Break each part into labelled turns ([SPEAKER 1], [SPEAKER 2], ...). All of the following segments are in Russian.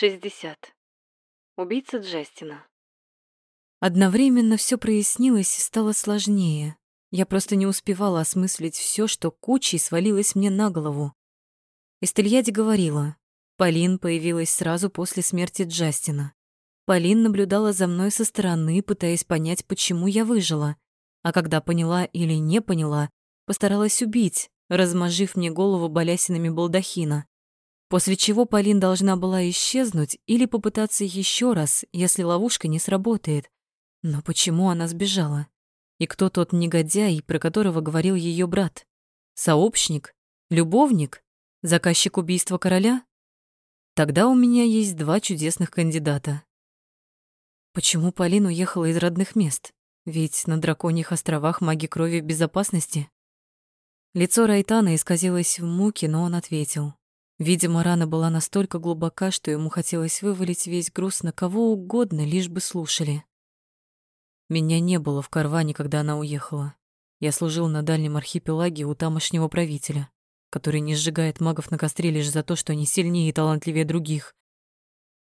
[SPEAKER 1] 60. Убийца Джастина.
[SPEAKER 2] Одновременно все прояснилось и стало сложнее. Я просто не успевала осмыслить все, что кучей свалилось мне на голову. Эстельяди говорила, Полин появилась сразу после смерти Джастина. Полин наблюдала за мной со стороны, пытаясь понять, почему я выжила. А когда поняла или не поняла, постаралась убить, размажив мне голову балясинами балдахина. После чего Полин должна была исчезнуть или попытаться еще раз, если ловушка не сработает. Но почему она сбежала? И кто тот негодяй, про которого говорил ее брат? Сообщник? Любовник? Заказчик убийства короля? Тогда у меня есть два чудесных кандидата. Почему Полин уехала из родных мест? Ведь на драконьих островах маги крови в безопасности. Лицо Райтана исказилось в муке, но он ответил. Видимо, рана была настолько глубока, что ему хотелось вывалить весь груз на кого угодно, лишь бы слушали. Меня не было в карване, когда она уехала. Я служил на дальнем архипелаге у тамошнего правителя, который не сжигает магов на костре лишь за то, что они сильнее и талантливее других.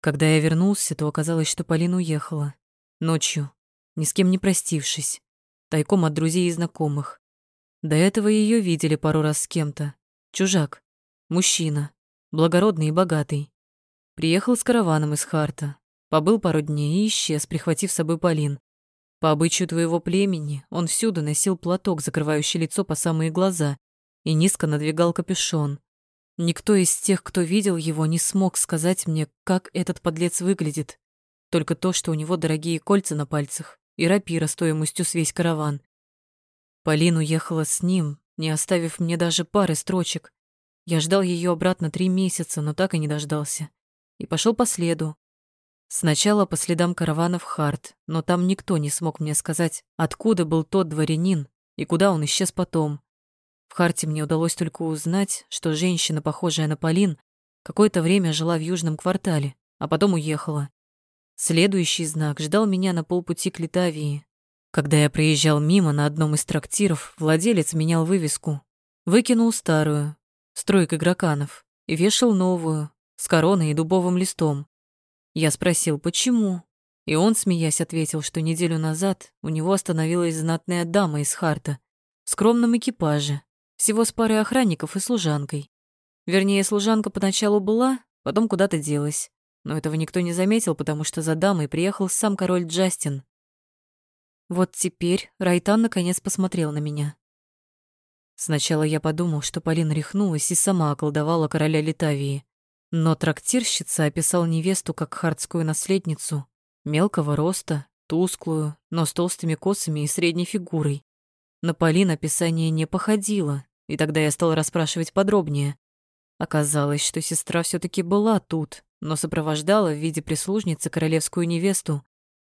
[SPEAKER 2] Когда я вернулся, то оказалось, что Полина уехала. Ночью, ни с кем не простившись, тайком от друзей и знакомых. До этого ее видели пару раз с кем-то. Чужак, Мужчина, благородный и богатый. Приехал с караваном из Харта, побыл пару дней и исчез, прихватив с собой Полин. По обычаю твоего племени он всюду носил платок, закрывающий лицо по самые глаза, и низко надвигал капюшон. Никто из тех, кто видел его, не смог сказать мне, как этот подлец выглядит. Только то, что у него дорогие кольца на пальцах и рапира стоимостью с весь караван. Полин уехала с ним, не оставив мне даже пары строчек. Я ждал ее обратно три месяца, но так и не дождался. И пошел по следу. Сначала по следам каравана в Харт, но там никто не смог мне сказать, откуда был тот дворянин и куда он исчез потом. В Харте мне удалось только узнать, что женщина, похожая на Полин, какое-то время жила в южном квартале, а потом уехала. Следующий знак ждал меня на полпути к Литавии. Когда я проезжал мимо на одном из трактиров, владелец менял вывеску. Выкинул старую, стройкой граканов, и вешал новую, с короной и дубовым листом. Я спросил, почему, и он, смеясь, ответил, что неделю назад у него остановилась знатная дама из Харта в скромном экипаже, всего с парой охранников и служанкой. Вернее, служанка поначалу была, потом куда-то делась. Но этого никто не заметил, потому что за дамой приехал сам король Джастин. Вот теперь Райтан наконец посмотрел на меня. Сначала я подумал, что Полина рехнулась и сама околдовала короля Литавии. Но трактирщица описал невесту как хардскую наследницу, мелкого роста, тусклую, но с толстыми косами и средней фигурой. На Полин описание не походило, и тогда я стал расспрашивать подробнее. Оказалось, что сестра все таки была тут, но сопровождала в виде прислужницы королевскую невесту.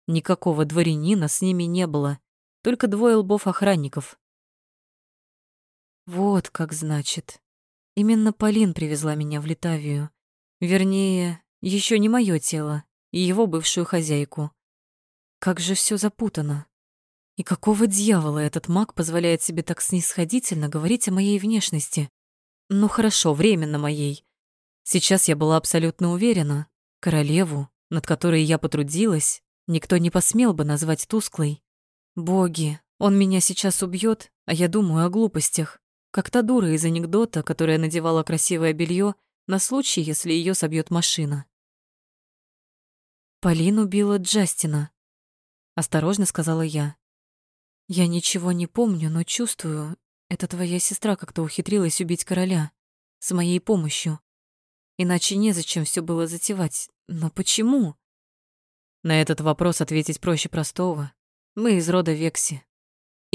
[SPEAKER 2] Никакого дворянина с ними не было, только двое лбов охранников. Вот как значит. Именно Полин привезла меня в Литавию. Вернее, еще не мое тело, и его бывшую хозяйку. Как же все запутано. И какого дьявола этот маг позволяет себе так снисходительно говорить о моей внешности? Ну хорошо, временно моей. Сейчас я была абсолютно уверена, королеву, над которой я потрудилась, никто не посмел бы назвать тусклой. Боги, он меня сейчас убьет, а я думаю о глупостях. Как та дура из анекдота, которая надевала красивое белье на случай, если ее собьет машина. «Полин убила Джастина», — осторожно сказала я. «Я ничего не помню, но чувствую, это твоя сестра как-то ухитрилась убить короля. С моей помощью. Иначе незачем все было затевать. Но почему?» На этот вопрос ответить проще простого. Мы из рода Векси.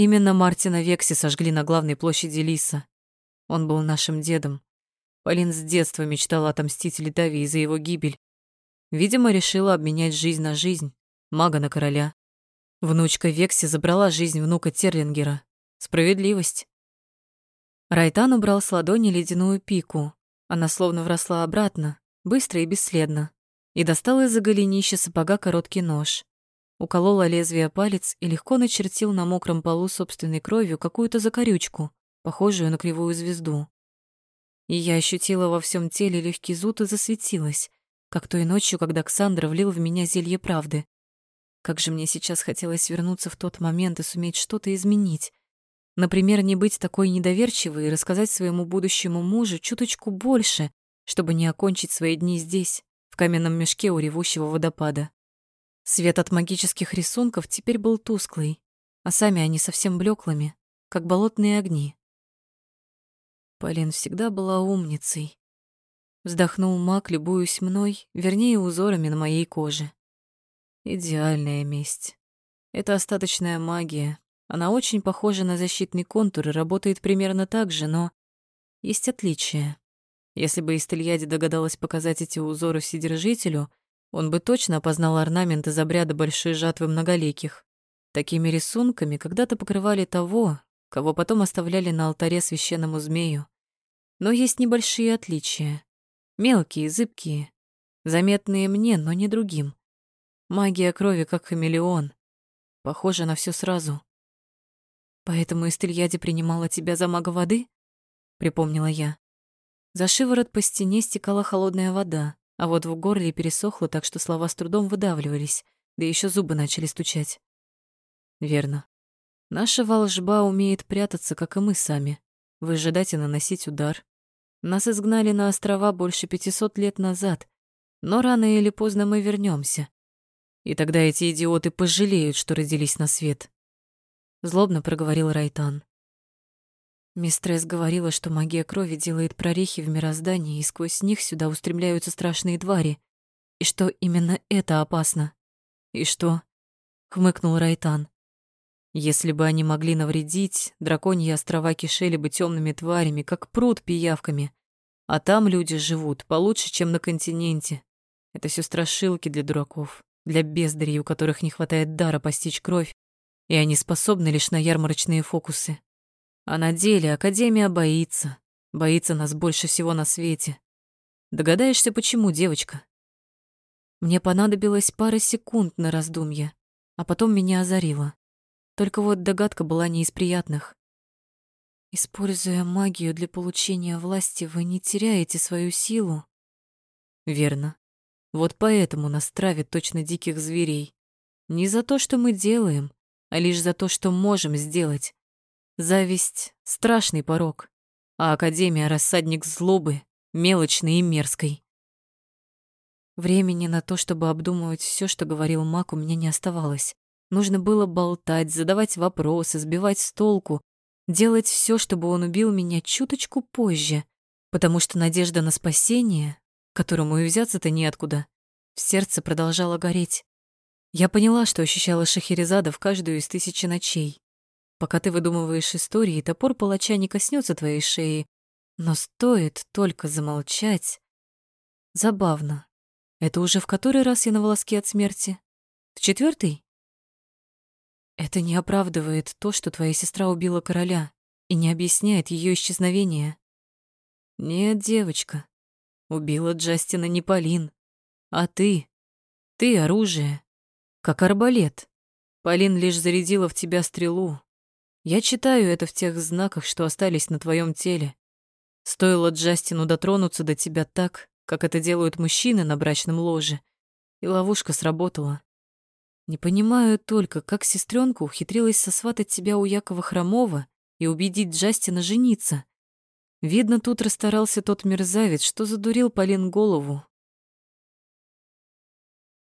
[SPEAKER 2] Именно Мартина Векси сожгли на главной площади Лиса. Он был нашим дедом. Полин с детства мечтала отомстить Литавии за его гибель. Видимо, решила обменять жизнь на жизнь, мага на короля. Внучка Векси забрала жизнь внука Терлингера. Справедливость. Райтан убрал с ладони ледяную пику. Она словно вросла обратно, быстро и бесследно, и достал из-за голенища сапога короткий нож уколола лезвие палец и легко начертил на мокром полу собственной кровью какую-то закорючку, похожую на кривую звезду. И я ощутила во всем теле легкий зуд и засветилась. как той ночью, когда Ксандра влил в меня зелье правды. Как же мне сейчас хотелось вернуться в тот момент и суметь что-то изменить. Например, не быть такой недоверчивой и рассказать своему будущему мужу чуточку больше, чтобы не окончить свои дни здесь, в каменном мешке у ревущего водопада. Свет от магических рисунков теперь был тусклый, а сами они совсем блеклыми, как болотные огни. Полин всегда была умницей. Вздохнул маг, любуясь мной, вернее, узорами на моей коже. Идеальная месть. Это остаточная магия. Она очень похожа на защитный контур и работает примерно так же, но есть отличия. Если бы Истельяди догадалась показать эти узоры Вседержителю, он бы точно опознал орнамент из обряда большой жатвы многоликих. Такими рисунками когда-то покрывали того, кого потом оставляли на алтаре священному змею. Но есть небольшие отличия. Мелкие, зыбкие. Заметные мне, но не другим. Магия крови, как хамелеон. Похоже на все сразу. «Поэтому Истельяди принимала тебя за мага воды?» — припомнила я. За шиворот по стене стекала холодная вода, а вот в горле пересохло, так что слова с трудом выдавливались, да еще зубы начали стучать. Верно. Наша волжба умеет прятаться, как и мы сами, выжидать и наносить удар. Нас изгнали на острова больше пятисот лет назад, но рано или поздно мы вернемся. И тогда эти идиоты пожалеют, что родились на свет. Злобно проговорил Райтан. Мистресс говорила, что магия крови делает прорехи в мироздании, и сквозь них сюда устремляются страшные твари, и что именно это опасно. И что? хмыкнул Райтан. Если бы они могли навредить, драконьи острова кишели бы темными тварями, как пруд пиявками. А там люди живут получше, чем на континенте. Это все страшилки для дураков, для бездарей, у которых не хватает дара постичь кровь, и они способны лишь на ярмарочные фокусы. А на деле Академия боится. Боится нас больше всего на свете. Догадаешься, почему, девочка? Мне понадобилось пара секунд на раздумье, а потом меня озарило. Только вот догадка была не из приятных. Используя магию для получения власти, вы не теряете свою силу. Верно. Вот поэтому нас травят точно диких зверей. Не за то, что мы делаем, а лишь за то, что можем сделать. Зависть — страшный порог, а Академия — рассадник злобы, мелочной и мерзкой. Времени на то, чтобы обдумывать все, что говорил Мак, у меня не оставалось. Нужно было болтать, задавать вопросы, сбивать с толку, делать все, чтобы он убил меня чуточку позже, потому что надежда на спасение, которому и взяться-то неоткуда, в сердце продолжала гореть. Я поняла, что ощущала Шахерезада в каждую из тысячи ночей. Пока ты выдумываешь истории, топор палача не коснется твоей шеи. Но стоит только замолчать. Забавно. Это уже в который раз я на волоске от смерти? В четвертый? Это не оправдывает то, что твоя сестра убила короля, и не объясняет ее исчезновение. Нет, девочка. Убила Джастина не Полин, а ты. Ты оружие. Как арбалет. Полин лишь зарядила в тебя стрелу, я читаю это в тех знаках, что остались на твоем теле. Стоило Джастину дотронуться до тебя так, как это делают мужчины на брачном ложе, и ловушка сработала. Не понимаю только, как сестренка ухитрилась сосватать тебя у Якова Хромова и убедить Джастина жениться. Видно, тут расстарался тот мерзавец, что задурил Полин голову